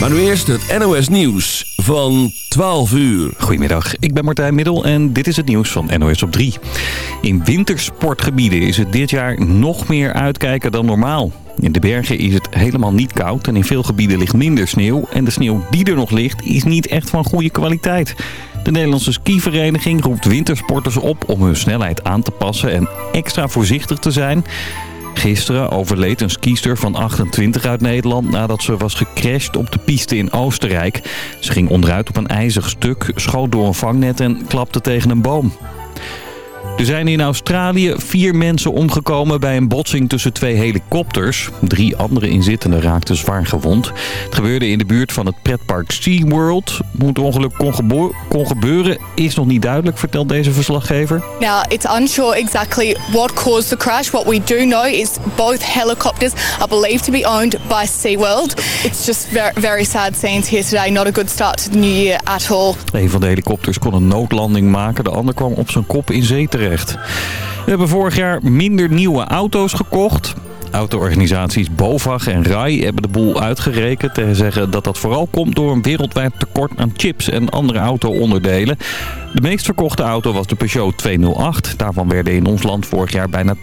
Maar nu eerst het NOS Nieuws van 12 uur. Goedemiddag, ik ben Martijn Middel en dit is het nieuws van NOS op 3. In wintersportgebieden is het dit jaar nog meer uitkijken dan normaal. In de bergen is het helemaal niet koud en in veel gebieden ligt minder sneeuw. En de sneeuw die er nog ligt is niet echt van goede kwaliteit. De Nederlandse skivereniging roept wintersporters op om hun snelheid aan te passen en extra voorzichtig te zijn. Gisteren overleed een skiester van 28 uit Nederland nadat ze was gecrashed op de piste in Oostenrijk. Ze ging onderuit op een ijzig stuk, schoot door een vangnet en klapte tegen een boom. Er zijn in Australië vier mensen omgekomen bij een botsing tussen twee helikopters. Drie andere inzittenden raakten zwaar gewond. Het gebeurde in de buurt van het pretpark SeaWorld. Hoe het ongeluk kon, kon gebeuren is nog niet duidelijk, vertelt deze verslaggever. Now, it's unsure exactly what caused the crash. What we do know is both helicopters are believed to be owned by SeaWorld. It's just very, very sad scenes here today. Not a good start to the new year at all. Een van de helikopters kon een noodlanding maken. De ander kwam op zijn kop in zee terecht. We hebben vorig jaar minder nieuwe auto's gekocht. Autoorganisaties BOVAG en RAI hebben de boel uitgerekend en zeggen dat dat vooral komt door een wereldwijd tekort aan chips en andere auto-onderdelen. De meest verkochte auto was de Peugeot 208. Daarvan werden in ons land vorig jaar bijna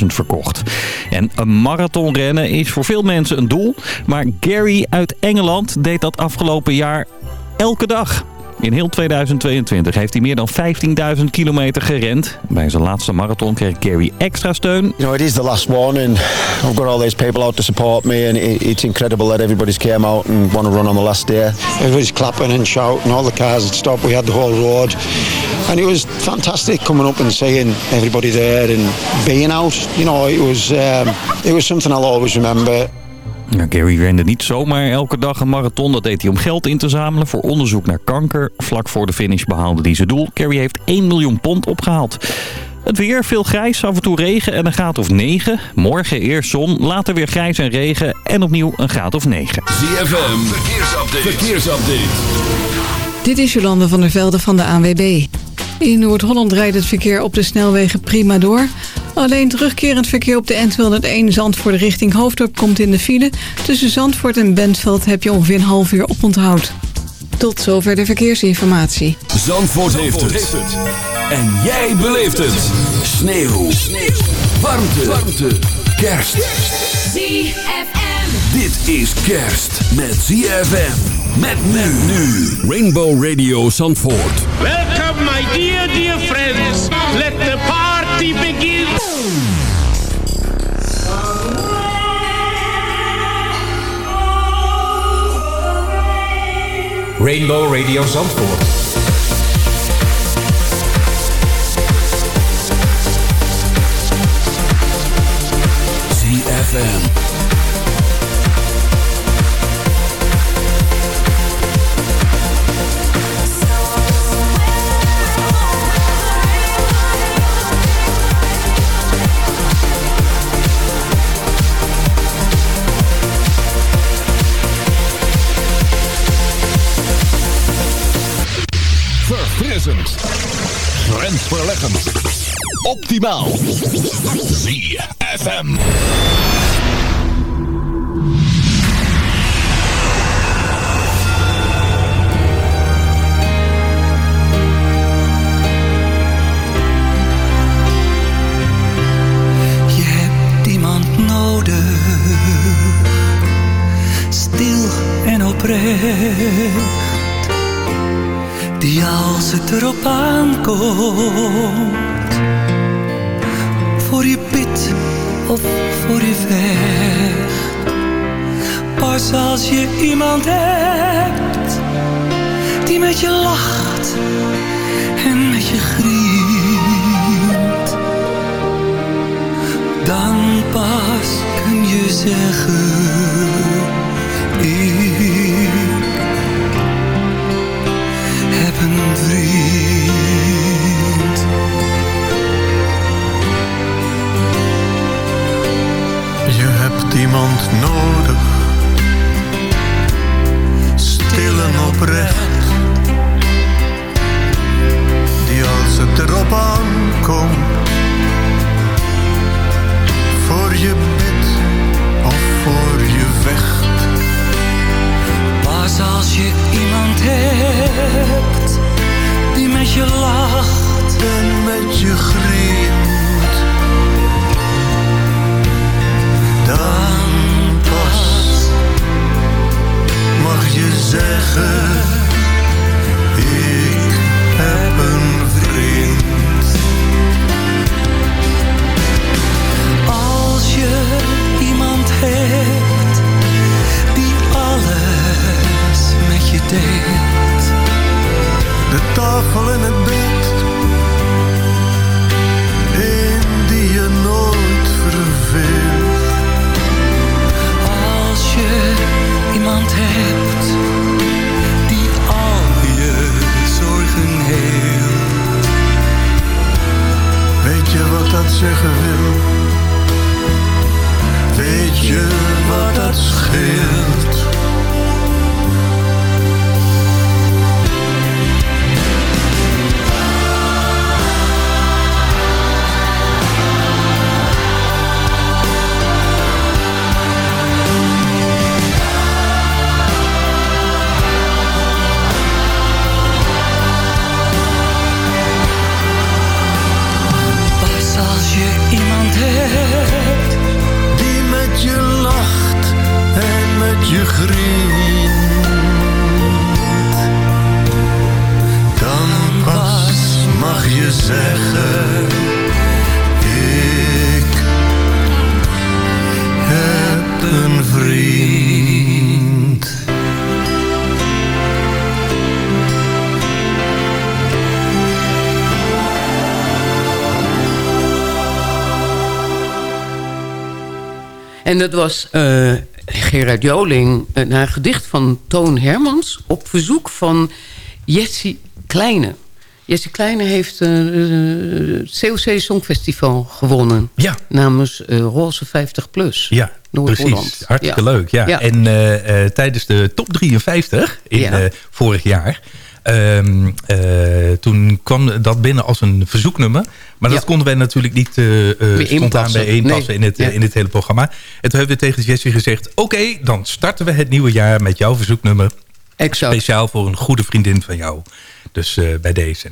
10.000 verkocht. En een marathonrennen is voor veel mensen een doel. Maar Gary uit Engeland deed dat afgelopen jaar elke dag. In heel 2022 heeft hij meer dan 15.000 kilometer gerend. Bij zijn laatste marathon kreeg Gary extra steun. You know, it is the last one and I've got all these people out to support me and it's incredible that everybody's came out and want to run on the last day. Everybody's clapping and shouting, all the cars had stopped, we had the whole road. And it was fantastic coming up and seeing everybody there and being out. You know, it was, um, it was something I'll always remember. Nou, Gary rende niet zomaar elke dag een marathon. Dat deed hij om geld in te zamelen voor onderzoek naar kanker. Vlak voor de finish behaalde hij zijn doel. Gary heeft 1 miljoen pond opgehaald. Het weer, veel grijs, af en toe regen en een graad of 9. Morgen eerst zon, later weer grijs en regen en opnieuw een graad of 9. ZFM, verkeersupdate. verkeersupdate. Dit is Jolande van der Velde van de ANWB. In Noord-Holland rijdt het verkeer op de snelwegen prima door. Alleen terugkerend verkeer op de N201 Zandvoort richting Hoofddorp komt in de file. Tussen Zandvoort en Bentveld heb je ongeveer een half uur oponthoud. Tot zover de verkeersinformatie. Zandvoort, heeft, het. En jij beleeft het. Sneeuw. Sneeuw. Warmte. Warmte. Kerst. ZFM. Dit is kerst met ZFM. Met men nu. Rainbow Radio Zandvoort. Welcome, my dear, dear friends. Let the party begin. Rainbow Radio Zandvoort. ZFM. Optimaal. ZFM. Stil en oprecht, die als het erop aankomt, als je iemand hebt, die met je lacht en met je griet dan pas kun je zeggen je iemand hebt die met je lacht en met je grimt, dan pas mag je zeggen: Ik heb een vriend. Als je iemand hebt je deelt. De tafel en het bed, En dat was eh, Gerard Joling, eh, naar een gedicht van Toon Hermans... op verzoek van Jessie Kleine. Jessie Kleine heeft eh, het COC Songfestival gewonnen. Ja. Namens Roze 50 Plus. Ja, precies. Hartstikke Ja. leuk. Ja. Ja. En tijdens de top 53 in Ja. vorig jaar... ehm, eh, toen kwam dat binnen als een verzoeknummer. Maar dat konden wij natuurlijk niet eh, eh, spontaan bijeenpassen Nee. in, het, Ja. in hele programma. En toen hebben we tegen Jessie gezegd... oké, dan starten we het nieuwe jaar met jouw verzoeknummer. Exact. Speciaal voor een goede vriendin van jou. Dus eh, bij deze.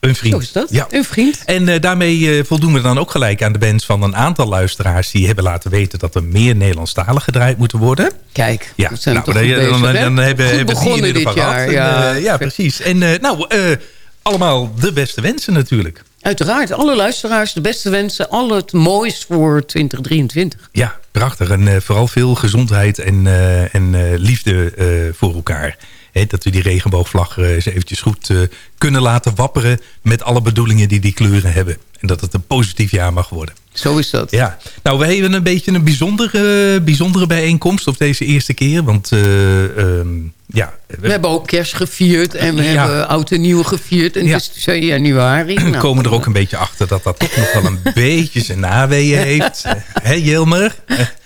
Een vriend. Zo is dat. Ja. Een vriend. En eh, daarmee eh, voldoen we dan ook gelijk aan de wens van een aantal luisteraars... die hebben laten weten dat er meer Nederlandstalen gedraaid moeten worden. Kijk, Ja, zijn nou, toch dan, hebben, we in begonnen ieder dit geval jaar. En, Ja, eh, ja precies. En eh, nou, eh, allemaal de beste wensen natuurlijk. Uiteraard, alle luisteraars, de beste wensen. Al het moois voor 2023. Ja, prachtig. En eh, vooral veel gezondheid en, eh, en eh, liefde voor elkaar. Dat we die regenboogvlag eens eventjes goed kunnen laten wapperen... met alle bedoelingen die die kleuren hebben. En dat het een positief jaar mag worden. Zo is dat. Ja, nou, we hebben een beetje een bijzondere, bijzondere bijeenkomst op deze eerste keer. Want eh, ehm, ja, We hebben ook kerst gevierd en we Ja. hebben oud en nieuw gevierd. En Ja. het is 2 januari. We Nou, komen er ook een beetje achter dat dat toch nog wel een beetje zijn naweeën heeft. Hé, Jelmer?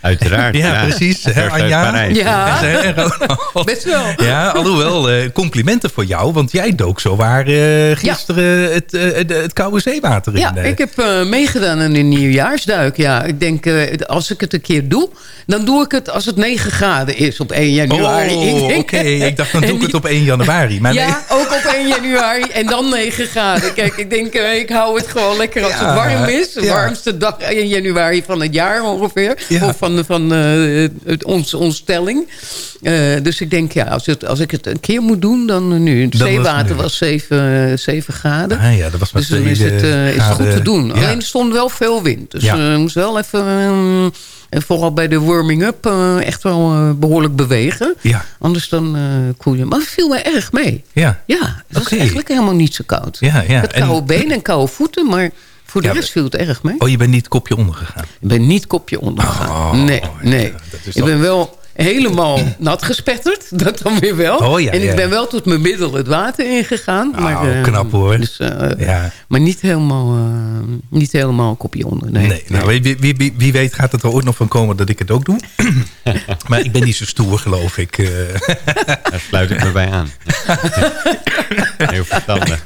Uiteraard. Ja, precies. Hè, Vers uit Anja? Parijs. Ja. En Ronald. Best wel. Ja, alhoewel, eh, complimenten voor jou. Want jij dook zo waar eh, gisteren het, eh, het, het koude zeewater in. Ja, eh. ik heb eh, meegedaan aan een nieuwjaarsduik. Ja, ik denk, eh, als ik het een keer doe... dan doe ik het als het 9 graden is op 1 januari. Oh, Ik oké. denk- Ik dacht, dan doe ik het op 1 januari. Maar nee. ja, ook op 1 januari en dan 9 graden. Kijk, ik denk, eh, ik hou het gewoon lekker als Ja, het warm is. De ja. warmste dag in januari van het jaar ongeveer. Ja. Of van, van het, ons, ons stelling. Eh, dus ik denk, ja, als, het, als ik het een keer moet doen, dan nu. Het was zeewater nu. was 7, 7 graden. Ah ja, dat was Dus dan is het, is het goed te doen. Alleen er stond wel veel wind. Dus moest wel even... en vooral bij de warming-up eh, echt wel eh, behoorlijk bewegen. Ja. Anders dan koel je. Maar het viel mij erg mee. Ja. Ja, het was Oké. eigenlijk helemaal niet zo koud. Ja, ja. Het En- koude benen en koude voeten, maar voor de Ja, rest viel het erg mee. Oh, je bent niet kopje ondergegaan. Ik ben niet kopje ondergegaan. Oh, nee, nee. Ik ben wel helemaal nat gespetterd. Dat dan weer wel. Oh, ja, en ik ja. ben wel tot mijn middel het water ingegaan. maar, Oh, eh, knap, hoor. Dus, eh, Ja. Maar niet helemaal, eh, niet helemaal een kopje onder. Nee, Nee, nou, wie, wie, wie, wie weet gaat het er ooit nog van komen dat ik het ook doe. maar ik ben niet zo stoer, geloof ik. eh. Daar sluit ik me bij aan. Heel verstandig.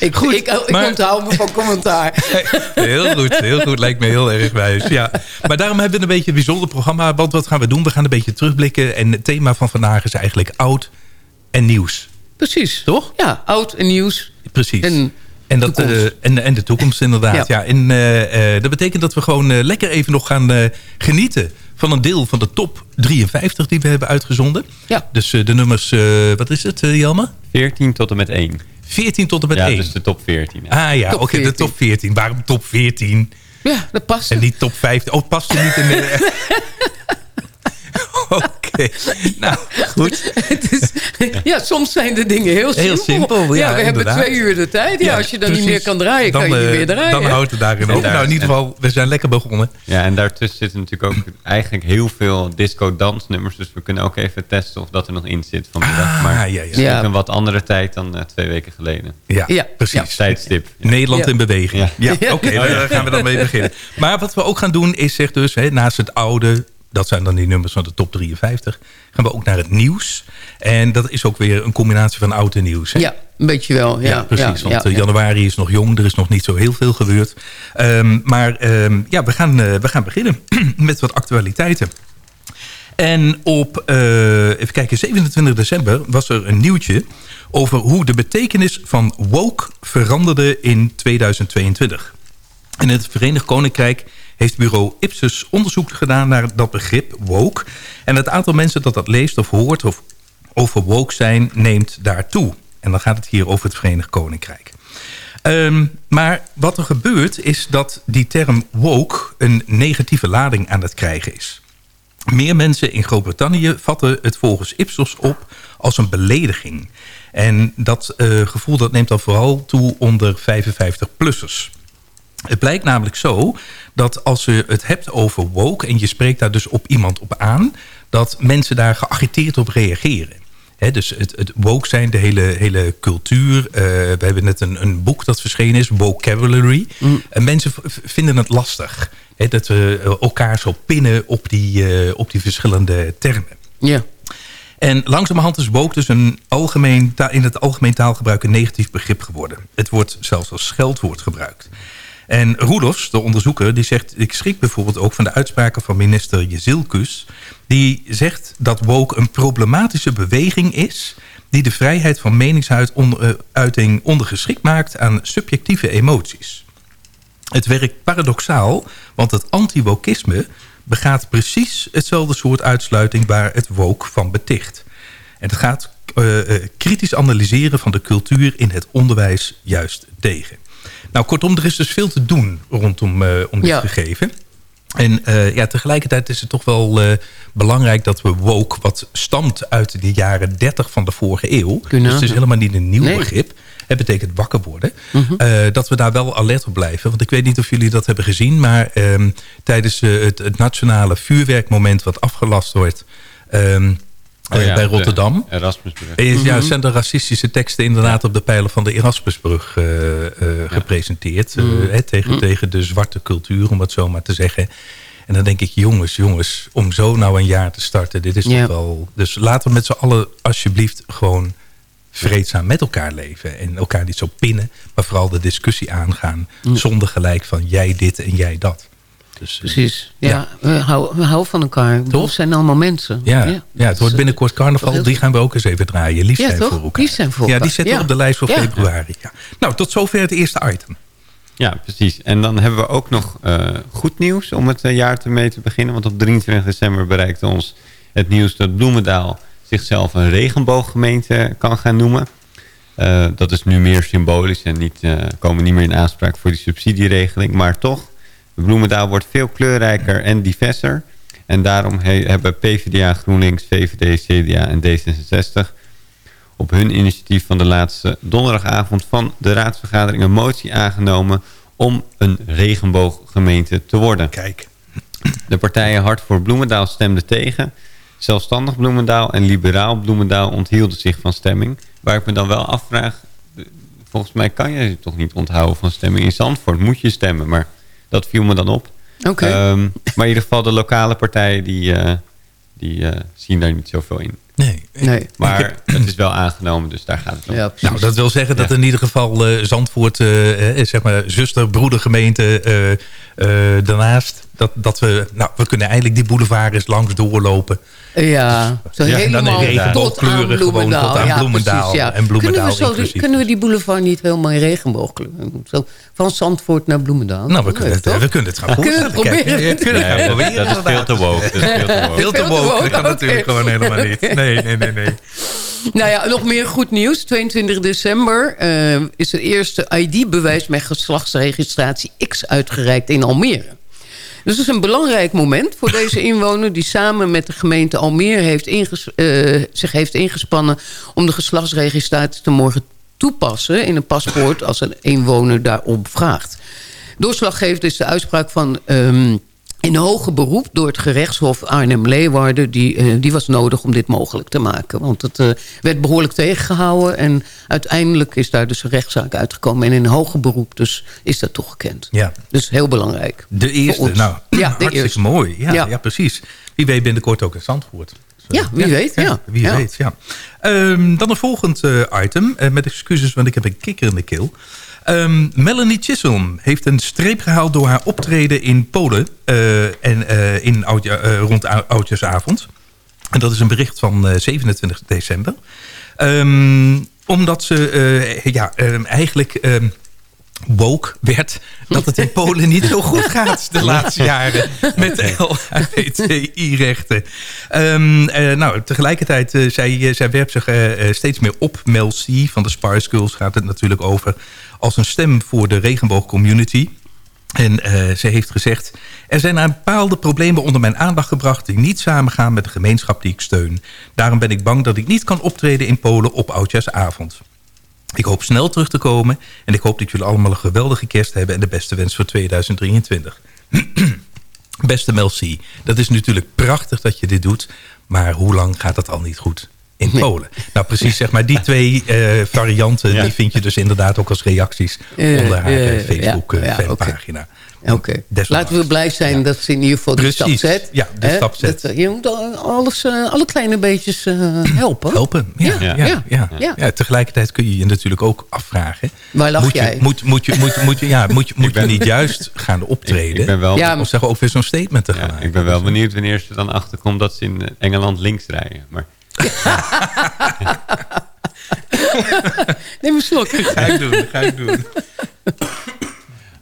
Ik, ik, ik maar- onthoud me van commentaar. heel goed, heel goed. Lijkt me heel erg wijs. Ja. Maar daarom hebben we een beetje een bijzonder programma. Want wat gaan we doen? We gaan een beetje terugblikken. En het thema van vandaag is eigenlijk oud en nieuws. Precies. Toch? Ja, oud en nieuws. Precies. En En, dat, toekomst. eh, en, en de toekomst inderdaad. Ja. Ja. En eh, eh, dat betekent dat we gewoon lekker even nog gaan eh, genieten van een deel van de top 53 die we hebben uitgezonden. Ja. Dus de nummers, wat is het, Jelme? 14 tot en met 1. 14 tot en met ja, 1. dus de top 14. Ja. Ah ja, oké, okay, de top 14. Waarom top 14? Ja, dat past. En niet top 15. Oh, het past er niet in de... Oké, nou goed. is, ja, soms zijn de dingen heel simpel. Heel simpel, ja, ja we inderdaad. hebben twee uur de tijd. Ja, als je dan precies. niet meer kan draaien, dan, kan je niet uh, meer draaien. Dan houdt het daarin op. Nou, in ieder geval, we zijn lekker begonnen. Ja, en daartussen zitten natuurlijk ook eigenlijk heel veel disco-dansnummers. Dus we kunnen ook even testen of dat er nog in zit van de dag. Maar Ah, ja, ja. een wat andere tijd dan uh, twee weken geleden. Ja, Ja. precies. Tijdstip. Nederland in beweging. Ja, oké, daar gaan we dan mee beginnen. Maar wat we ook gaan doen is zeg dus, hè, naast het oude... dat zijn dan die nummers van de top 53... gaan we ook naar het nieuws. En dat is ook weer een combinatie van oud en nieuws. Hè? Ja, een beetje wel. Ja, Ja, precies. ja, want ja, eh, januari is nog jong. Er is nog niet zo heel veel gebeurd. Ehm, maar ehm, ja, we gaan, eh, we gaan beginnen met wat actualiteiten. En op, eh, even kijken, 27 december was er een nieuwtje... over hoe de betekenis van woke veranderde in 2022. In het Verenigd Koninkrijk heeft bureau Ipsos onderzoek gedaan naar dat begrip woke. En het aantal mensen dat dat leest of hoort of over woke zijn neemt daartoe. En dan gaat het hier over het Verenigd Koninkrijk. Ehm, maar wat er gebeurt is dat die term woke een negatieve lading aan het krijgen is. Meer mensen in Groot-Brittannië vatten het volgens Ipsos op als een belediging. En dat eh, gevoel dat neemt dan vooral toe onder 55-plussers. Het blijkt namelijk zo dat als je het hebt over woke... en je spreekt daar dus op iemand op aan... dat mensen daar geagiteerd op reageren. Dus het, het woke zijn, de hele, hele cultuur. eh, we hebben net een, een boek dat verschenen is, Vocabulary. En mensen vinden het lastig. Dat we elkaar zo pinnen op die, eh, op die verschillende termen. ja. En langzamerhand is woke dus een algemeen, in het algemeen taalgebruik een negatief begrip geworden. Het wordt zelfs als scheldwoord gebruikt. En Roelofs, de onderzoeker, die zegt... ik schrik bijvoorbeeld ook van de uitspraken van minister Jezilkus... die zegt dat woke een problematische beweging is... die de vrijheid van meningsuiting ondergeschikt maakt aan subjectieve emoties. Het werkt paradoxaal, want het anti-wokisme begaat precies hetzelfde soort uitsluiting waar het woke van beticht. En het gaat eh, eh, kritisch analyseren van de cultuur in het onderwijs juist tegen. Nou, kortom, er is dus veel te doen rondom eh, om dit Ja. gegeven. En eh, ja, tegelijkertijd is het toch wel eh, belangrijk dat we woke... wat stamt uit de jaren 30 van de vorige eeuw... Kunnen. dus het is helemaal niet een nieuw Nee. begrip... Het betekent wakker worden. Mhm. Dat we daar wel alert op blijven. Want ik weet niet of jullie dat hebben gezien. Maar ehm, tijdens het, het nationale vuurwerkmoment wat afgelast wordt... ehm, Oh eh, ja, bij de Rotterdam. Erasmusbrug. Is, ja, Mhm. zijn er racistische teksten inderdaad op de pijlen van de Erasmusbrug eh, eh, gepresenteerd. eh, Mhm. hè, tegen, Mhm. tegen de zwarte cultuur, om het zo maar te zeggen. En dan denk ik, jongens, jongens, om zo nou een jaar te starten. Dit is Ja. toch wel... Dus laten we met z'n allen alsjeblieft gewoon vreedzaam met elkaar leven. En elkaar niet zo pinnen, maar vooral de discussie aangaan. Mm. Zonder gelijk van jij dit en jij dat. Dus, eh, Precies. Ja, We, houden, we houden van elkaar. We zijn allemaal mensen. Ja, ja. het wordt binnenkort carnaval. heel Die gaan we ook eens even draaien. Lief Ja, zijn voor elkaar. Lief zijn voor Ja, die elkaar. zetten we op de lijst voor Ja. februari. Ja. Nou, tot zover het eerste item. Ja, precies. En dan hebben we ook nog eh, goed nieuws om het eh, jaar te mee te beginnen. Want op 23 december bereikte ons het nieuws dat Bloemendaal zichzelf een regenbooggemeente kan gaan noemen. Eh, dat is nu meer symbolisch en niet, eh, komen niet meer in aanspraak voor die subsidieregeling. Maar toch, Bloemendaal wordt veel kleurrijker en diverser. En daarom he- hebben PvdA, GroenLinks, VVD, CDA en D66 op hun initiatief van de laatste donderdagavond van de raadsvergadering een motie aangenomen om een regenbooggemeente te worden. Kijk. De partijen Hart voor Bloemendaal stemden tegen. Zelfstandig Bloemendaal en Liberaal Bloemendaal onthielden zich van stemming. Waar ik me dan wel afvraag, volgens mij kan je je toch niet onthouden van stemming. In Zandvoort moet je stemmen, maar dat viel me dan op. Oké. Ehm, maar in ieder geval de lokale partijen die, eh, die eh, zien daar niet zoveel in. Nee. nee. Maar het is wel aangenomen, dus daar gaat het om. Ja, Nou, dat wil zeggen dat in ieder geval eh, Zandvoort, eh, eh, zeg maar, zuster, broedergemeente eh, eh, daarnaast, dat, dat we, nou, we kunnen eindelijk die boulevard eens langs doorlopen. Ja, zo Ja, en dan in helemaal tot aan Bloemendaal. tot aan Ja, Bloemendaal precies, ja. en Bloemendaal Kunnen we, zo, kunnen we die boulevard niet helemaal in regenboogkleuren? Zo, van Zandvoort naar Bloemendaal. Nou, we kunnen het, we kunnen het gaan We kunnen voorstellen. het Kijk, proberen. we kunnen het proberen, dat is veel te woke. Dat is veel te woke. Dat kan natuurlijk gewoon helemaal niet. Nee, nee, nee, nee. Nou ja, nog meer goed nieuws. 22 december eh, is het eerste ID-bewijs met geslachtsregistratie X uitgereikt in Almere. Dus dat is een belangrijk moment voor deze inwoner... die samen met de gemeente Almere heeft eh, zich heeft ingespannen... om de geslachtsregistratie te mogen toepassen in een paspoort... als een inwoner daarop vraagt. Doorslaggevend is de uitspraak van... ehm, in hoger beroep door het gerechtshof Arnhem-Leeuwarden... Die, eh, die was nodig om dit mogelijk te maken. Want het eh, werd behoorlijk tegengehouden... en uiteindelijk is daar dus een rechtszaak uitgekomen. En in hoger beroep dus is dat toegekend. Ja. Dus heel belangrijk. De eerste, nou, Ja, de hartstikke eerste. mooi. Ja, ja. Ja. precies. Wie weet binnenkort ook in Zandvoort. Ja, wie weet, ja. Wie Ja. weet, ja. Ehm, dan een volgend eh, item. met excuses, want ik heb een kikker in de keel. Ehm, Melanie Chisholm heeft een streep gehaald door haar optreden in Polen... eh, en, eh, in eh, rond ou- Oudjaarsavond. En dat is een bericht van eh, 27 december. Ehm, omdat ze ja, ehm, eigenlijk... woke werd dat het in Polen niet zo goed gaat de laatste jaren met de LHBTI-rechten. Ehm, eh, nou, tegelijkertijd, eh, zij, eh, zij werpt zich steeds meer op. Mel C van de Spice Girls gaat het natuurlijk over als een stem voor de regenboogcommunity. En ze heeft gezegd... er zijn een bepaalde problemen onder mijn aandacht gebracht... die niet samengaan met de gemeenschap die ik steun. Daarom ben ik bang dat ik niet kan optreden in Polen op Oudjaarsavond. Ik hoop snel terug te komen en ik hoop dat jullie allemaal een geweldige kerst hebben en de beste wens voor 2023. Beste Mel C, dat is natuurlijk prachtig dat je dit doet, maar hoe lang gaat dat al niet goed in Polen? Nou precies, zeg maar, die twee eh, varianten, Ja. die vind je dus inderdaad ook als reacties onder haar eh, Facebook ja, eh. Oké. Laten we blij zijn dat ze in ieder geval de stap zet. Ja, de stap zet. Dat, je moet alles, alle kleine beetjes helpen. Helpen, ja. ja, Ja, tegelijkertijd kun je je natuurlijk ook afvragen. Waar lag moet je, jij? Moet, moet, je, moet, moet, je, ja, moet, je, moet je niet juist gaan optreden? Ik ben wel, Ja, Of zeggen ook weer zo'n statement te gaan ja, ik ben wel benieuwd wanneer ze dan achterkomt dat ze in Engeland links rijden. Maar Neem een slok. Ga ik doen, ga ik doen.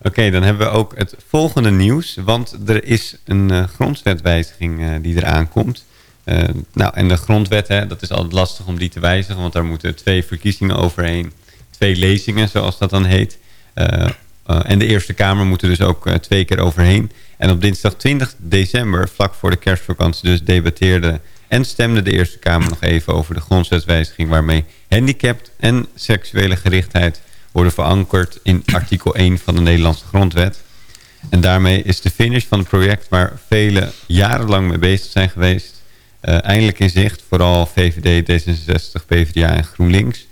Oké, dan hebben we ook het volgende nieuws. Want er is een eh, grondwetwijziging eh, die eraan komt. Eh, nou, en de grondwet, hè, dat is altijd lastig om die te wijzigen. Want daar moeten twee verkiezingen overheen. Twee lezingen, zoals dat dan heet. Eh, eh, en de Eerste Kamer moet er dus ook eh, twee keer overheen. En op dinsdag 20 december, vlak voor de kerstvakantie... dus debatteerde en stemde de Eerste Kamer nog even over de grondwetswijziging... waarmee handicapt en seksuele gerichtheid worden verankerd in artikel 1 van de Nederlandse grondwet. En daarmee is de finish van het project waar velen jarenlang mee bezig zijn geweest... eh, eindelijk in zicht, vooral VVD, D66, PvdA en GroenLinks.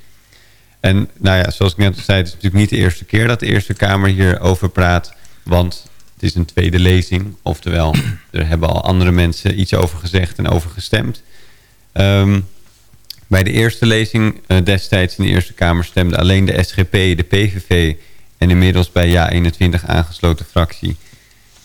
En nou ja, zoals ik net al zei, het is natuurlijk niet de eerste keer dat de Eerste Kamer hierover praat. Want is een tweede lezing. Oftewel, er hebben al andere mensen iets over gezegd en over gestemd. Ehm, bij de eerste lezing eh, destijds in de Eerste Kamer stemde alleen de SGP, de PVV en inmiddels bij JA21 aangesloten fractie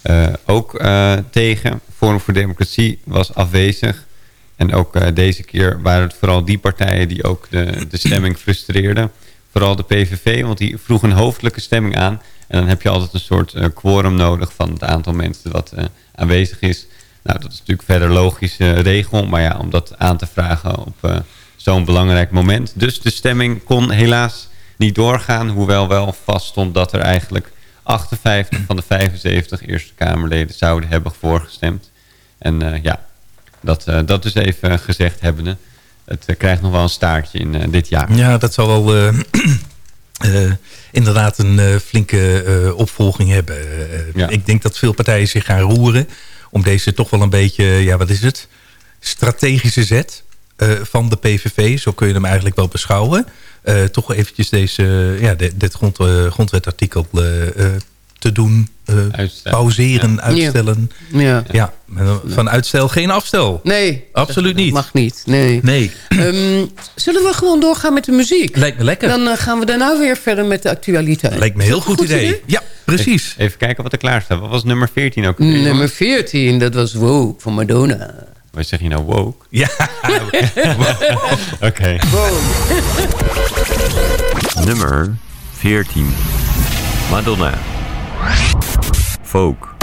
eh, ook eh, tegen. Forum voor Democratie was afwezig. En ook deze keer waren het vooral die partijen die ook de, de stemming frustreerden. Vooral de PVV, want die vroeg een hoofdelijke stemming aan. En dan heb je altijd een soort eh, quorum nodig van het aantal mensen dat eh, aanwezig is. Nou, dat is natuurlijk verder logische regel. Maar ja, om dat aan te vragen op eh, zo'n belangrijk moment. Dus de stemming kon helaas niet doorgaan. Hoewel wel vaststond dat er eigenlijk 58 van de 75 Eerste Kamerleden zouden hebben voorgestemd. En eh, ja, dat, eh, dat dus even gezegd hebbende. Het eh, krijgt nog wel een staartje in eh, dit jaar. Ja, dat zal wel eh, inderdaad een eh, flinke eh, opvolging hebben. Ja. Ik denk dat veel partijen zich gaan roeren om deze toch wel een beetje, ja wat is het, strategische zet van de PVV. Zo kun je hem eigenlijk wel beschouwen. Toch eventjes deze, ja, de- dit grond, grondwetartikel te doen, eh, pauzeren, uitstellen. Ja. Ja. Van uitstel geen afstel. Nee. Absoluut niet. Mag niet, nee. nee. Ehm, zullen we gewoon doorgaan met de muziek? Lijkt me lekker. Dan eh, gaan we daarna weer verder met de actualiteit. Lijkt me heel goed, idee. Ja, precies. Even, kijken wat er klaar staat. Wat was nummer 14 ook? Alweer, nummer 14, dat was Woke van Madonna. Wat zeg je nou, woke? Ja. Oké. Nummer 14. Madonna. Folk.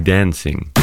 dancing.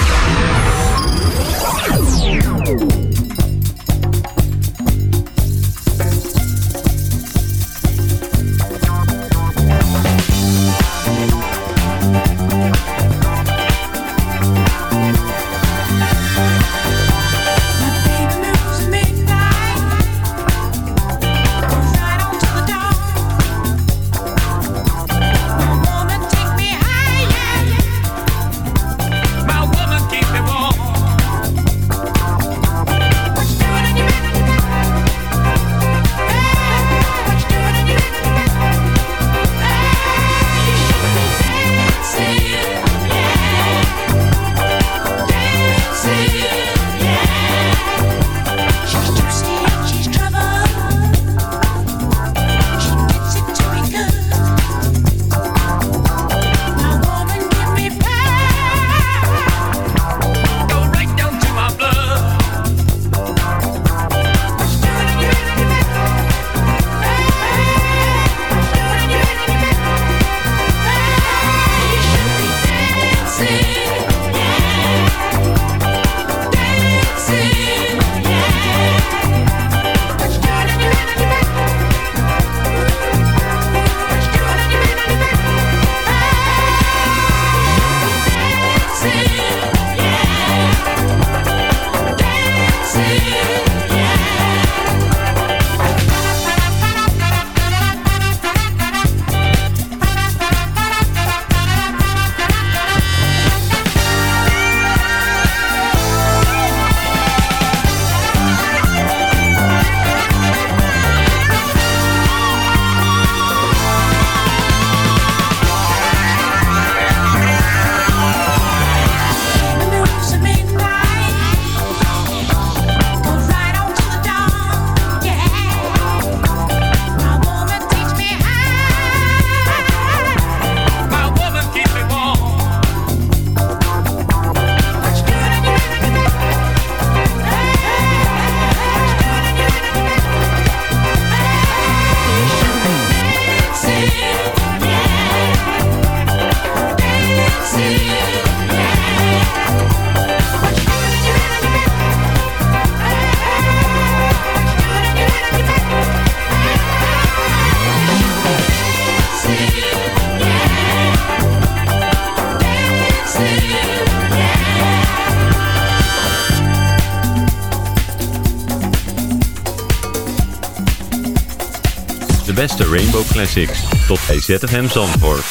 Classics. Tot bij ZFM Zandvoort.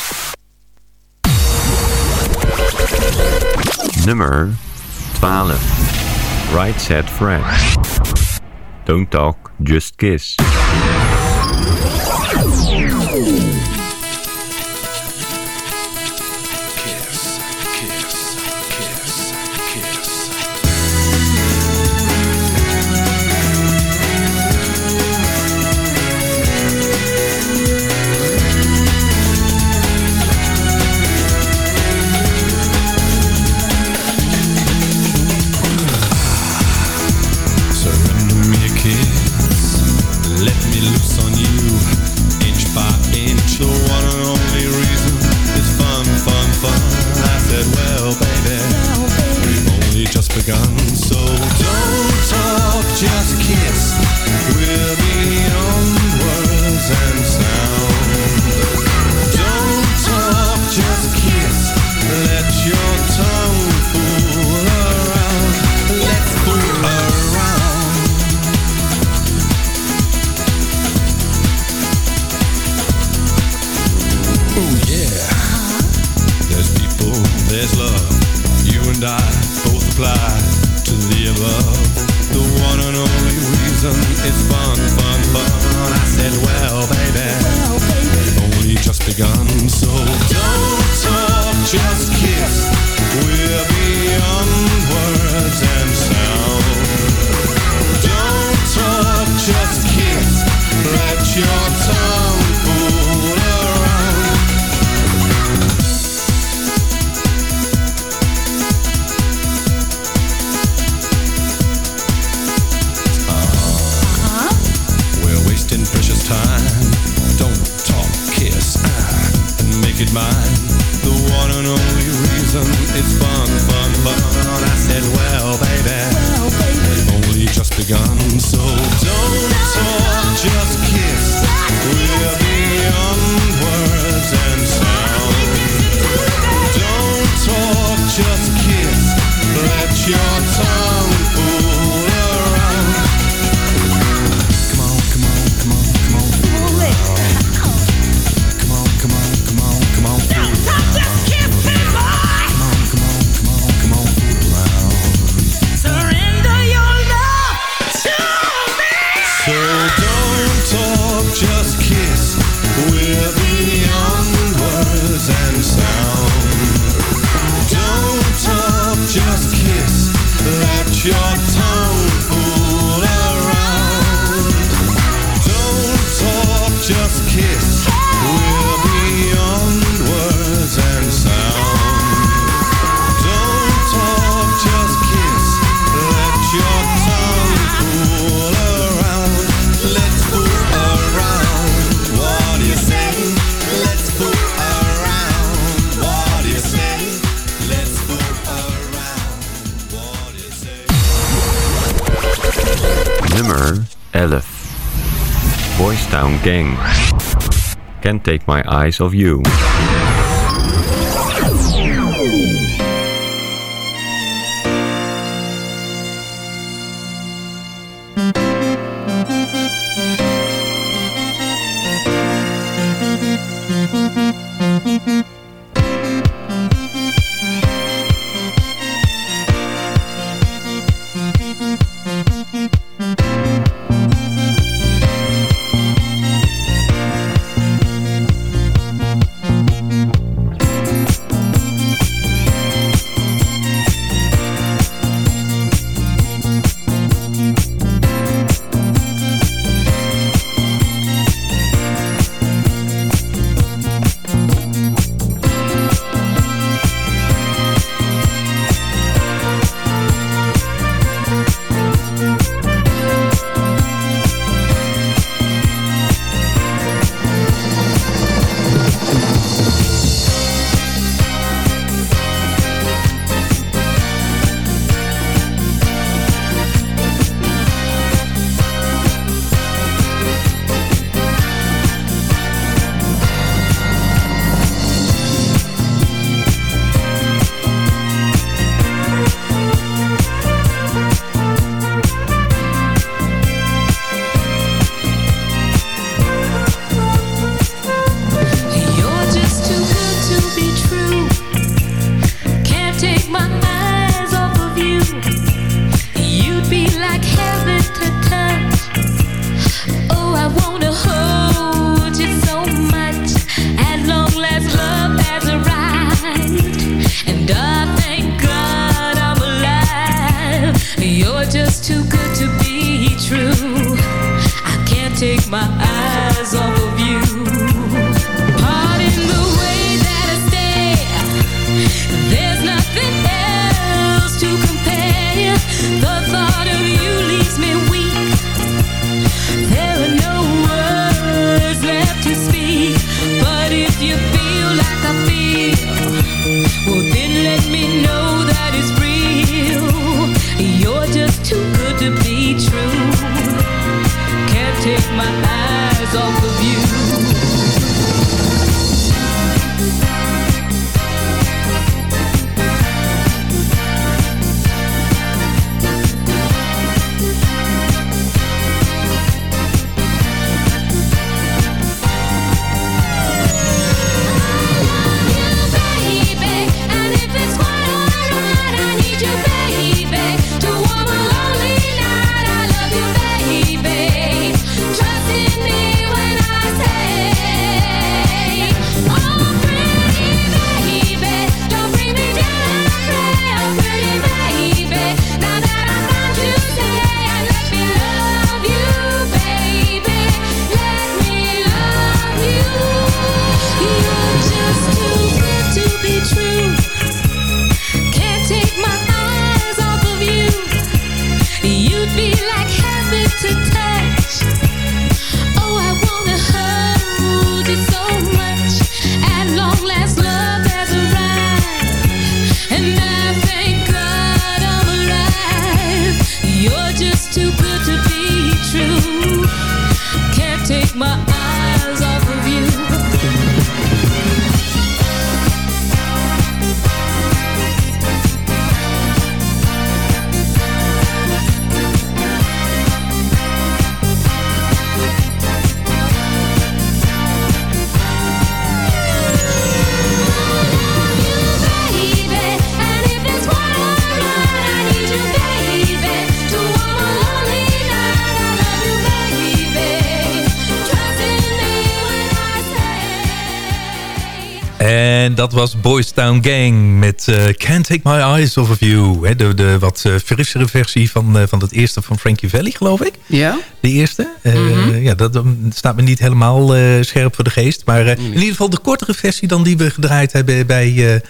Nummer 12. Right Set fresh. Don't Talk, Just Kiss. just kiss gang. Can't take my eyes off you. Boys Town Gang met eh, Can't Take My Eyes Off of You. Hè, de, de wat eh, frissere versie van, eh, van het eerste van Frankie Valli, geloof ik. Ja. De eerste. Mhm. Ja, dat staat me niet helemaal scherp voor de geest. Maar in ieder geval de kortere versie dan die we gedraaid hebben bij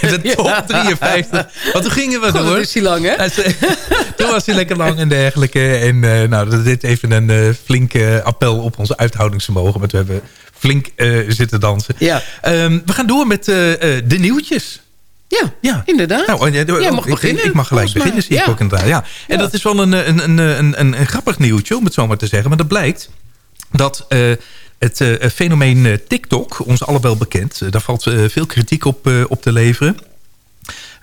de top 53. Want toen gingen we God, door. wat is die lang, hè? Toen was hij lekker lang en dergelijke. En nou, dat dit even een flink eh, appel op ons uithoudingsvermogen. Want we hebben flink eh, zitten dansen. Ja. Ehm, we gaan door met eh, eh, de nieuwtjes. Ja, ja. inderdaad. Nou, Jij oh, mag ik, beginnen, Ik mag gelijk beginnen, zie ik Ja. ook inderdaad. Ja. En dat is wel een, een, een, een, een, grappig nieuwtje, om het zo maar te zeggen. Maar dat blijkt dat het fenomeen TikTok, ons allebei bekend... daar valt veel kritiek op, op te leveren.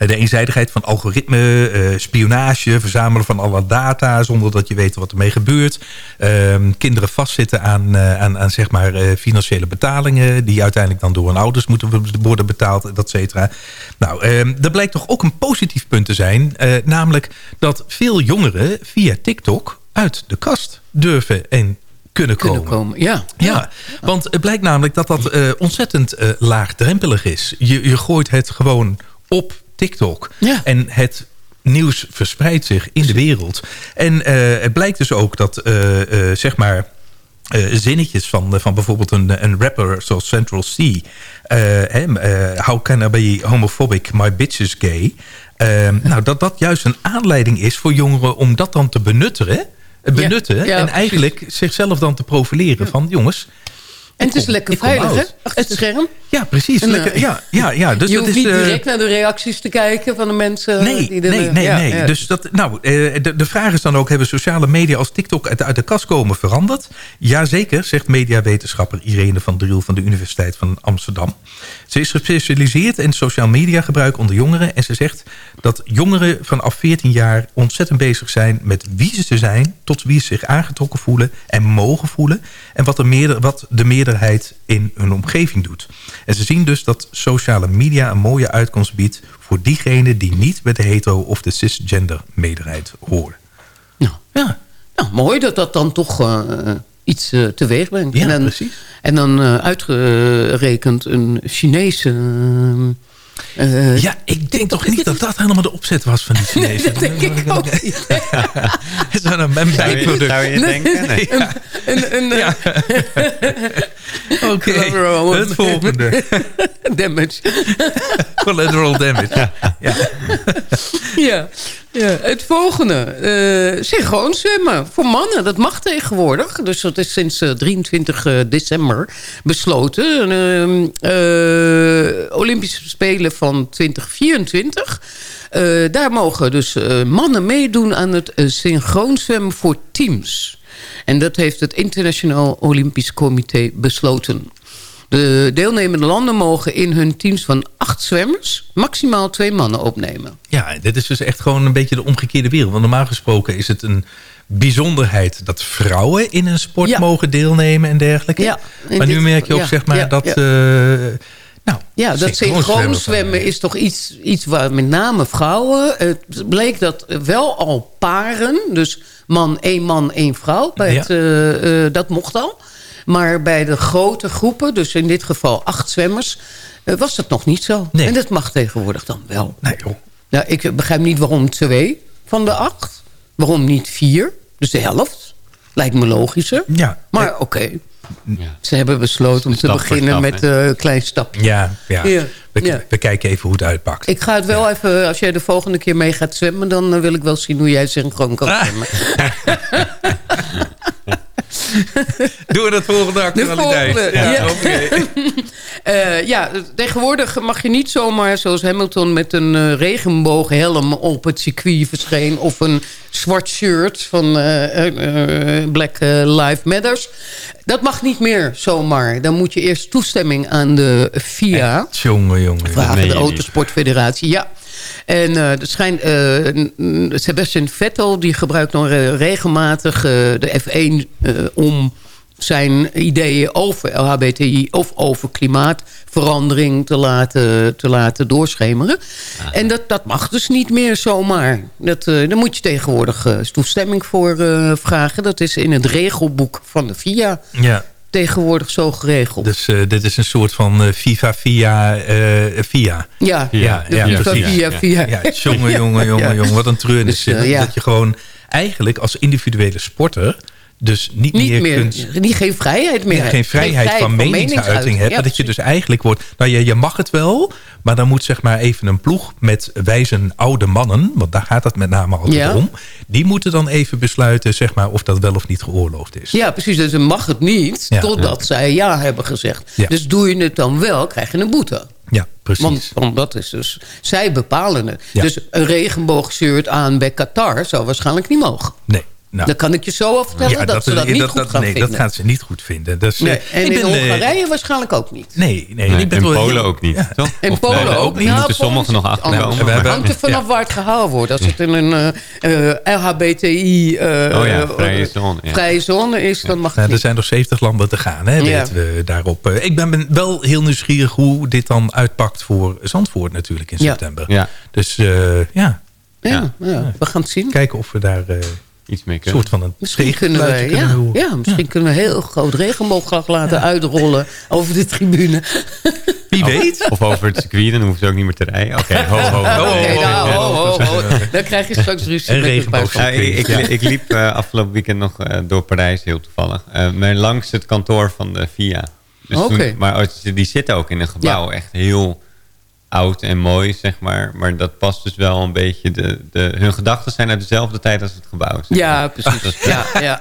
Eh, De eenzijdigheid van algoritme, eh, spionage, verzamelen van alle data... zonder dat je weet wat ermee gebeurt. Ehm, kinderen vastzitten aan, eh, aan, aan zeg maar, financiële betalingen... die uiteindelijk dan door hun ouders moeten worden betaald, et cetera. Nou, ehm, er blijkt toch ook een positief punt te zijn. namelijk dat veel jongeren via TikTok uit de kast durven en kunnen komen. Kunnen komen, ja. Ja, want het blijkt namelijk dat dat ontzettend laagdrempelig is. Je, je gooit het gewoon op TikTok. En het nieuws verspreidt zich in de wereld. En eh, het blijkt dus ook dat, eh, eh, zeg maar... zinnetjes van, van bijvoorbeeld een, een rapper zoals Central C. how can I be homophobic? My bitch is gay. Ehm, nou, dat dat juist een aanleiding is voor jongeren om dat dan te benutten. eh, benutten ja, en precies. eigenlijk zichzelf dan te profileren van jongens. En het is lekker veilig, hè? Achter het scherm. Ja, precies. Lekker, eh, ja, ja, ja. Dus je dat hoeft is, niet eh, direct naar de reacties te kijken van de mensen. Nee, die er, nee, nee, ja, nee. ja. Dus dat, nou, eh, de, de vraag is dan ook... hebben sociale media als TikTok uit de kast komen veranderd? Jazeker, zegt mediawetenschapper Irene van Driel... van de Universiteit van Amsterdam. Ze is gespecialiseerd in sociaal media gebruik onder jongeren... en ze zegt dat jongeren vanaf 14 jaar ontzettend bezig zijn... met wie ze zijn, tot wie ze zich aangetrokken voelen... en mogen voelen... en wat de, meerder, wat de meerderheid in hun omgeving doet. En ze zien dus dat sociale media een mooie uitkomst biedt... voor diegenen die niet bij de hetero- of de cisgender meerderheid horen. Nou, mooi dat dat dan toch eh, iets eh, teweeg brengt. Ja, en dan, precies. En dan eh, uitgerekend een Chinese... ja, ik denk toch niet dat dat helemaal de opzet was van die Chinezen. dat denk ik ook is wel een, bijproduct. Zou je denken? Nee. Ja. Een, een, Ja. Oké, Collateral. het volgende. damage. Collateral damage. Ja. Ja, ja. het volgende. eh synchroon zwemmen voor mannen. Dat mag tegenwoordig. Dus dat is sinds eh, 23 eh, december besloten. Ehm, eh, Olympische Spelen van 2024. Eh, daar mogen dus eh, mannen meedoen aan het uh, synchroon zwemmen voor teams. En dat heeft het Internationaal Olympisch Comité besloten. De deelnemende landen mogen in hun teams van acht zwemmers... maximaal twee mannen opnemen. Ja, dit is dus echt gewoon een beetje de omgekeerde wereld. Want normaal gesproken is het een bijzonderheid... dat vrouwen in een sport Ja. mogen deelnemen en dergelijke. Ja, maar nu merk je ook ja, zeg maar dat... ja. eh, nou, Ja, dat synchroon zwemmen is toch iets, iets waar met name vrouwen... Het bleek dat wel al paren, dus man, één man, één vrouw... Bij Ja. het, eh, eh, dat mocht al. Maar bij de grote groepen, dus in dit geval acht zwemmers... eh, was dat nog niet zo. Nee. En dat mag tegenwoordig dan wel. Nee, joh. Ja, ik begrijp niet waarom twee van de acht. Waarom niet vier? Dus de helft. Lijkt me logischer. Ja. Maar oké. Ze hebben besloten om te beginnen stap, met hè? een klein stapje. Ja, ja. Ja. We, Ja. we kijken even hoe het uitpakt. Ik ga het wel even, als jij de volgende keer mee gaat zwemmen... dan eh, wil ik wel zien hoe jij synchroon kan Ah. Doen we dat volgende De actualiteit? volgende, ja. Eh, ja, tegenwoordig mag je niet zomaar zoals Hamilton... met een eh, regenbooghelm op het circuit verscheen... of een zwart shirt van eh, Black Lives Matters. Dat mag niet meer zomaar. Dan moet je eerst toestemming aan de FIA... Jongen, jongen. vragen, de. Autosportfederatie. Ja. En eh er schijnt, eh, Sebastian Vettel die gebruikt nog regelmatig eh, de F1 eh, om zijn ideeën over LHBTI of over klimaatverandering te laten, te laten doorschemeren. En dat, dat mag dus niet meer zomaar. Dat, eh, daar moet je tegenwoordig eh, toestemming voor vragen. Dat is in het regelboek van de FIA Ja, tegenwoordig zo geregeld. dus eh, dit is een soort van eh, FIFA via eh, via. ja, Ja, de ja, FIFA precies. via via. Ja, jongen, jongen, jongen, Ja. jongen. Wat een treurnis. Dus, ja. Dat je gewoon eigenlijk als individuele sporter... dus niet, Niet meer, meer, kunt... die geen vrijheid meer hebt. geen vrijheid van meningsuiting hebt. Ja, maar dat je dus eigenlijk wordt... Nou ja, je mag het wel, maar dan moet zeg maar even een ploeg met wijze oude mannen... want daar gaat het met name altijd Ja. om... die moeten dan even besluiten zeg maar, of dat wel of niet geoorloofd is. Ja, precies. Dus dan mag het niet Ja. totdat zij ja hebben gezegd. Ja. Dus doe je het dan wel, krijg je een boete. Ja, precies. Want, want dat is dus... Zij bepalen het. Ja. Dus een regenboogshirt aan bij Qatar zou waarschijnlijk niet mogen. nee, nou, Dan kan ik je zo wel vertellen dat, ze dat niet goed gaan nee, vinden. dat gaat ze niet goed vinden. Dus, eh, Nee, en ik in ben, eh, Hongarije waarschijnlijk ook niet. Nee, nee. Nee, ik ben en wel Polen ook niet, Ja. toch? En Polen eh, ook niet. Nou, moeten sommigen nog achterkomen. hebben- hangt er vanaf Ja. waar het gehouden wordt. Als het in een eh, eh, LHBTI eh, Oh ja, eh, vrije zone, ja. vrije zone is, dan mag het Nou, er niet. zijn nog 70 landen te gaan, hè, Ja. weten we daarop. Eh, Ik ben wel heel nieuwsgierig hoe dit dan uitpakt voor Zandvoort natuurlijk in september. Ja, Dus eh, ja, Ja, ja, we gaan het zien. kijken of we daar eh, iets mee een kunnen. soort van een Misschien kunnen we, ja, horen. ja, misschien kunnen we een heel groot regenboogvlag laten uitrollen over de tribune. Wie weet. Of over het circuit, dan hoeven ze ook niet meer te rijden. Oké, ho, ho, ho. Nou, ho, ho, ho. Dan krijg je straks ruzie Een regenboog. Ja, ik, ik, liep eh, afgelopen weekend nog eh, door Parijs, heel toevallig. Eh, maar langs het kantoor van de FIA. Dus Oké. toen- maar als- die zitten ook in een gebouw, echt heel oud en mooi, zeg maar. Maar dat past dus wel een beetje... De, de, hun gedachten zijn uit dezelfde tijd als het gebouw. zeg Ja, precies. Is- Ja, ja.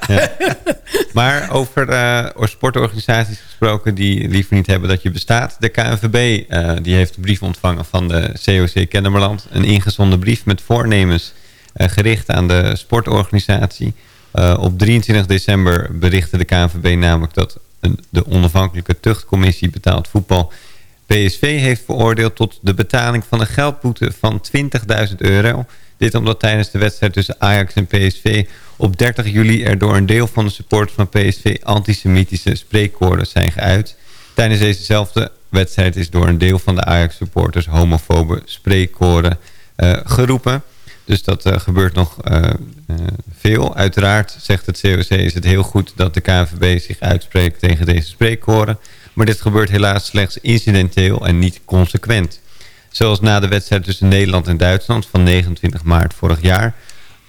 Maar over eh, sportorganisaties gesproken die liever niet hebben dat je bestaat. De KNVB eh, die heeft een brief ontvangen van de COC Kennemerland. Een ingezonden brief met voornemens eh, gericht aan de sportorganisatie. Op 23 december berichtte de KNVB namelijk dat de onafhankelijke tuchtcommissie betaald voetbal... PSV heeft veroordeeld tot de betaling van een geldboete van 20.000 euro. Dit omdat tijdens de wedstrijd tussen Ajax en PSV op 30 juli er door een deel van de supporters van PSV antisemitische spreekkoren zijn geuit. Tijdens dezezelfde wedstrijd is door een deel van de Ajax-supporters homofobe spreekkoren eh, geroepen. Dus dat eh, gebeurt nog eh, veel. Uiteraard, zegt het COC, is het heel goed dat de KNVB zich uitspreekt tegen deze spreekkoren. Maar dit gebeurt helaas slechts incidenteel en niet consequent. Zoals na de wedstrijd tussen Nederland en Duitsland van 29 maart vorig jaar.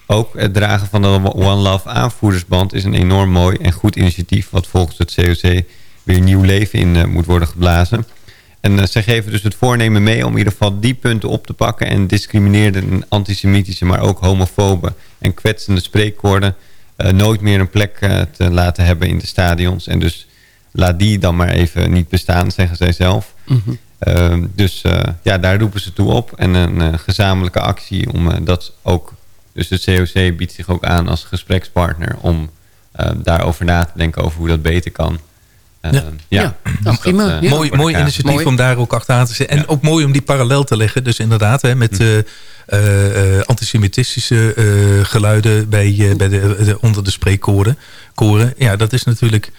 Ook het dragen van de One Love aanvoerdersband is een enorm mooi en goed initiatief... wat volgens het COC weer nieuw leven in eh, moet worden geblazen. En uh, zij geven dus het voornemen mee om in ieder geval die punten op te pakken... en discrimineerde en antisemitische, maar ook homofobe en kwetsende spreekwoorden... Uh, nooit meer een plek te laten hebben in de stadions. En dus laat die dan maar even niet bestaan, zeggen zij zelf. Mhm. Uh, dus ja, daar roepen ze toe op. En een gezamenlijke actie om dat ook... Dus het COC biedt zich ook aan als gesprekspartner... om daarover na te denken over hoe dat beter kan... Uh, ja, ja. Nou, prima. Dat, uh, ja. Mooi, mooi initiatief mooi. om daar ook achteraan te zitten. En ook mooi om die parallel te leggen. Dus inderdaad, hè, met uh, antisemitistische geluiden bij, bij de, de, onder de spreekkoren. Koren. Ja, dat is natuurlijk...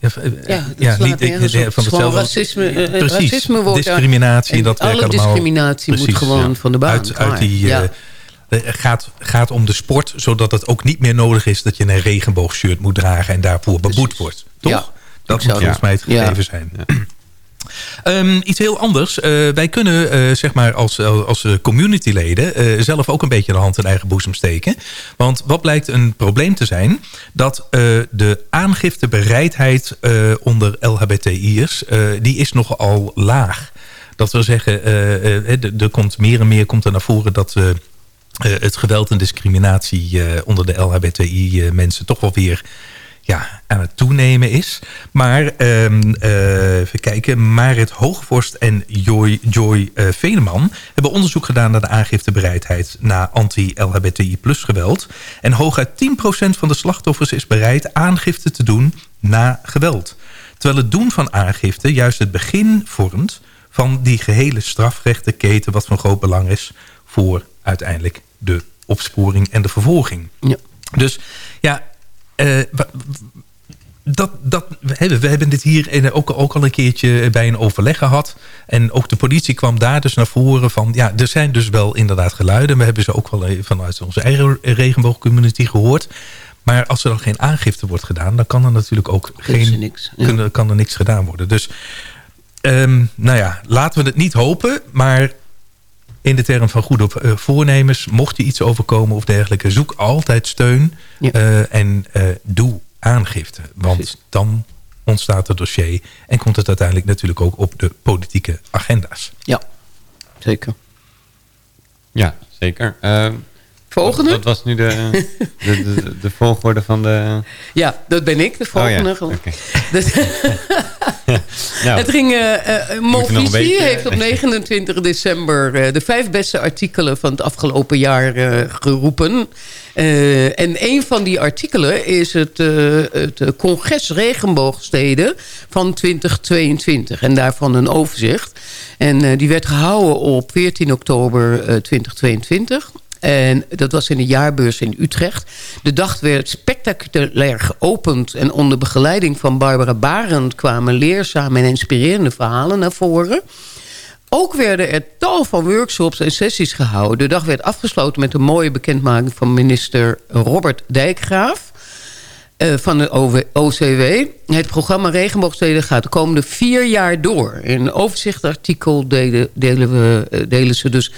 Ja, ja niet de, van hetzelfde. Racisme, Precies, racisme wordt discriminatie. Dat alle allemaal, discriminatie precies, moet gewoon van de baan. Uit, uit die, ja. gaat, gaat om de sport, zodat het ook niet meer nodig is... dat je een regenboogshirt moet dragen en daarvoor beboet wordt. Toch? Ja. Dat moet volgens mij het gegeven ja. zijn. Um, iets heel anders. Uh, wij kunnen uh, zeg maar als, als communityleden uh, zelf ook een beetje de hand in eigen boezem steken. Want wat blijkt een probleem te zijn? Dat de aangiftebereidheid onder LHBTI'ers, die is nogal laag. Dat wil zeggen, er komt meer en meer komt er naar voren dat... het geweld en discriminatie onder de LHBTI-mensen toch wel weer ja, aan het toenemen is. Maar um, uh, even kijken. Marit Hoogvorst en Joy, Joy uh, Veneman hebben onderzoek gedaan naar de aangiftebereidheid na anti-LHBTI plus geweld. En hooguit 10% van de slachtoffers is bereid aangifte te doen na geweld. Terwijl het doen van aangifte juist het begin vormt van die gehele strafrechtenketen wat van groot belang is voor uiteindelijk de opsporing en de vervolging. Ja. Dus ja, uh, dat, dat, we, hebben, we hebben dit hier ook, ook al een keertje bij een overleg gehad. En ook de politie kwam daar dus naar voren van... ja, er zijn dus wel inderdaad geluiden. We hebben ze ook wel vanuit onze eigen regenboogcommunity gehoord. Maar als er dan geen aangifte wordt gedaan... dan kan er natuurlijk ook geen, niks, ja. kan, kan er niks gedaan worden. Dus um, nou ja, laten we het niet hopen. Maar in de term van goede uh, voornemens... mocht je iets overkomen of dergelijke... zoek altijd steun ja. uh, en uh, doe aangifte. Want Precies. dan ontstaat het dossier... en komt het uiteindelijk natuurlijk ook op de politieke agenda's. Ja, zeker. Ja, zeker. Volgende? Wat was nu de, de, de, de, volgorde van de... Ja, dat ben ik, de volgende. Oh, ja. okay. dus, nou, het ging... Uh, uh, heeft op 29 december... Uh, de vijf beste artikelen van het afgelopen jaar geroepen. En een van die artikelen is het, het congres Regenboogsteden van 2022. En daarvan een overzicht. En die werd gehouden op 14 oktober 2022. En dat was in de jaarbeurs in Utrecht. De dag werd spectaculair geopend. En onder begeleiding van Barbara Barend kwamen leerzame en inspirerende verhalen naar voren. Ook werden er tal van workshops en sessies gehouden. De dag werd afgesloten met een mooie bekendmaking van minister Robert Dijkgraaf. Uh, van de OCW. Het programma Regenboogsteden gaat de komende vier jaar door. In een overzichtartikel delen, delen, we, delen ze dus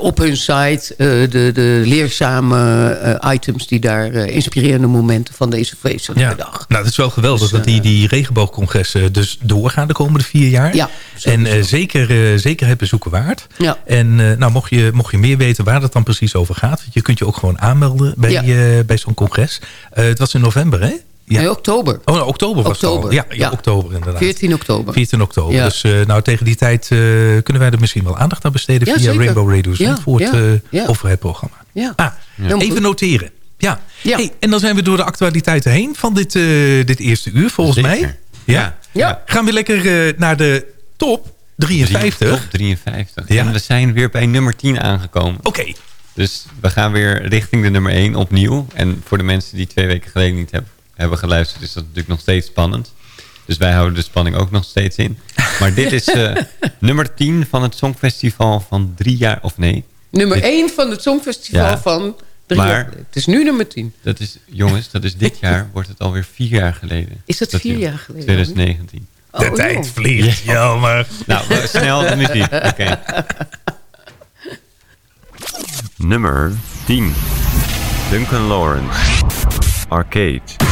op hun site uh, de, de leerzame uh, items die daar inspirerende momenten van deze feestelijke ja. dag. Nou, het is wel geweldig dus, dat die, die regenboogcongressen dus doorgaan de komende vier jaar. Ja, en zeker, zeker het bezoeken waard. Ja. En nou, mocht, je, mocht je meer weten waar het dan precies over gaat, je kunt je ook gewoon aanmelden bij, ja. bij zo'n congres. het was in november, hè? Ja. Nee, oktober. Oh, nou, oktober was oktober. het al. Ja, ja, ja, oktober inderdaad. 14 oktober. 14 oktober. Ja. Dus uh, nou, tegen die tijd uh, kunnen wij er misschien wel aandacht aan besteden... Ja, via zeker. Rainbow Radio ja, voor het, uh, over het programma. Ja. Ah, even noteren. Ja. Hey, en dan zijn we door de actualiteiten heen van dit, dit eerste uur, volgens zeker. mij. Ja. ja. Gaan we lekker naar de top 53. Top 53. Ja. En we zijn weer bij nummer 10 aangekomen. Oké. Okay. Dus we gaan weer richting de nummer 1 opnieuw. En voor de mensen die twee weken geleden niet hebben hebben geluisterd, is dat natuurlijk nog steeds spannend. Dus wij houden de spanning ook nog steeds in. Maar dit is uh, nummer 10 van het Songfestival van drie jaar, of nee? Nummer dit, 1 van het Songfestival ja, van drie maar, jaar. Het is nu nummer 10. Dat is, jongens, dat is dit jaar, wordt het alweer vier jaar geleden. Is dat, dat vier jaar geleden? 2019. De tijd vliegt, jammer. Nou, we- snel de muziek. Oké. Nummer 10. Duncan Lawrence. Arcade.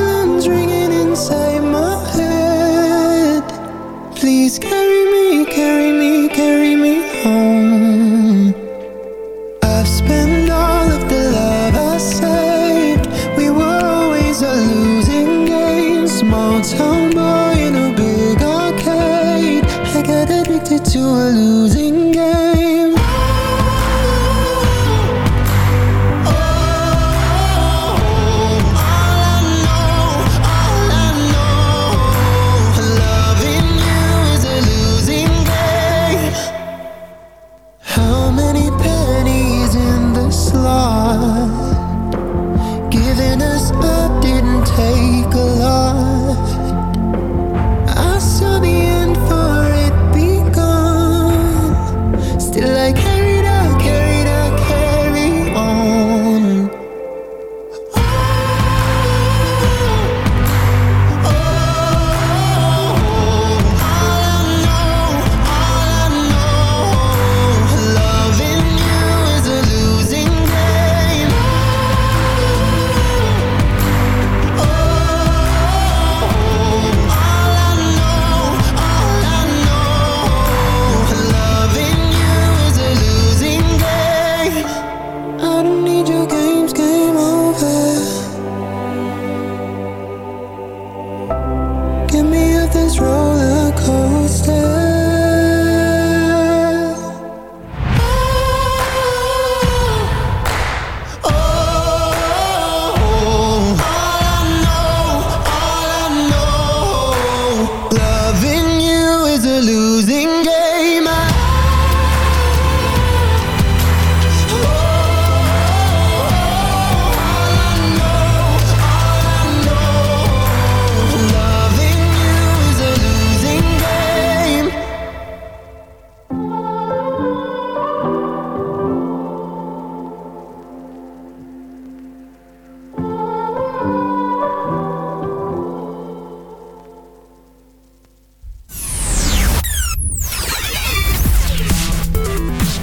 say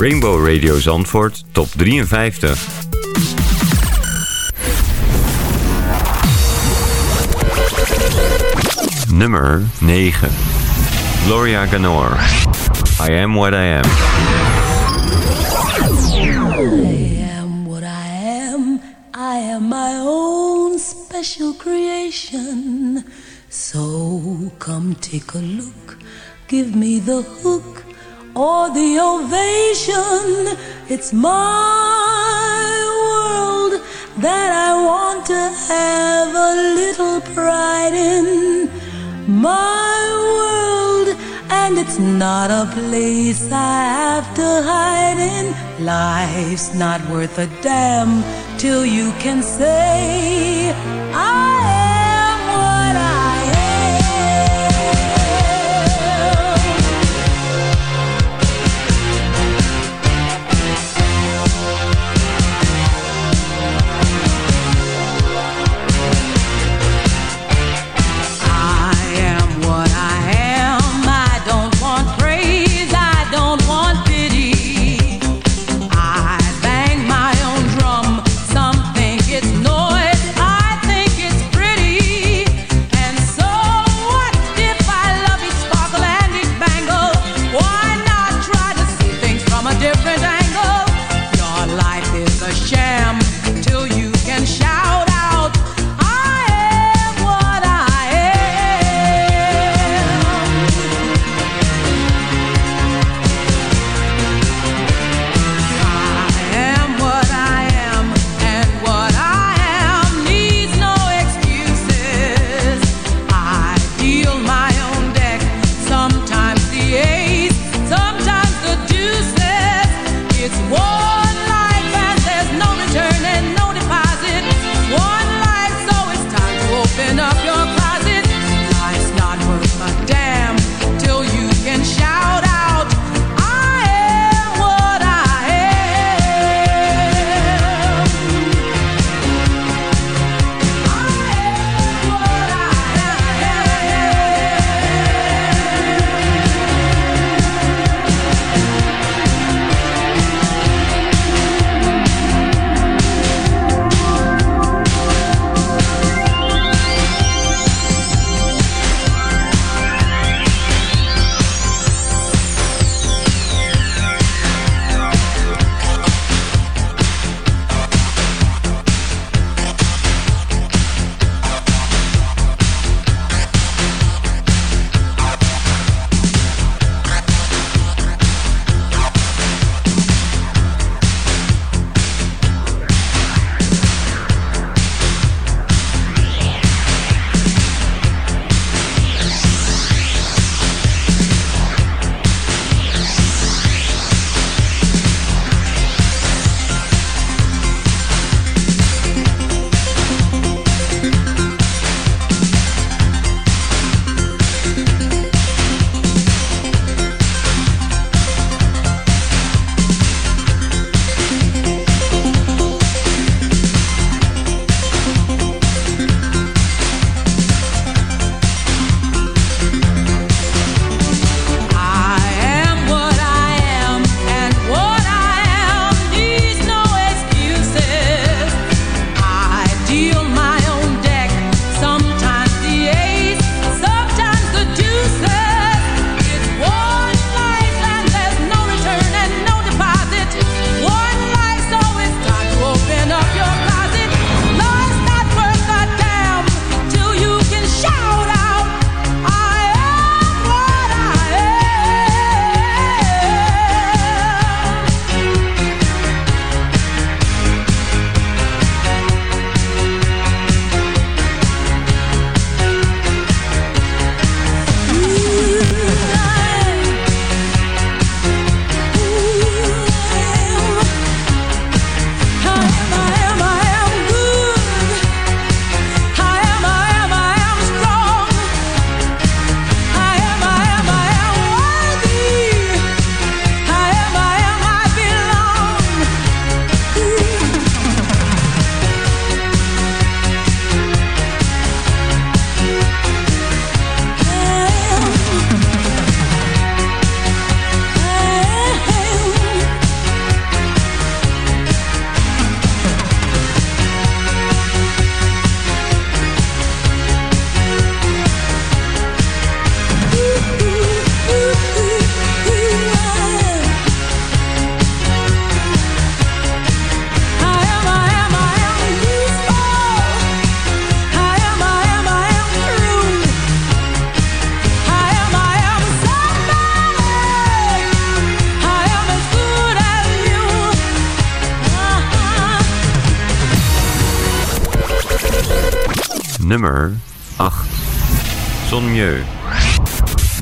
Rainbow Radio Zandvoort top 53. Nummer 9. Gloria Ganor. I am what I am. I am what I am. I am my own special creation. So come take a look. Give me the hook or the ovation. It's my world that I want to have a little pride in. My world, and it's not a place I have to hide in. Life's not worth a damn till you can say, I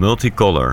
multicolor.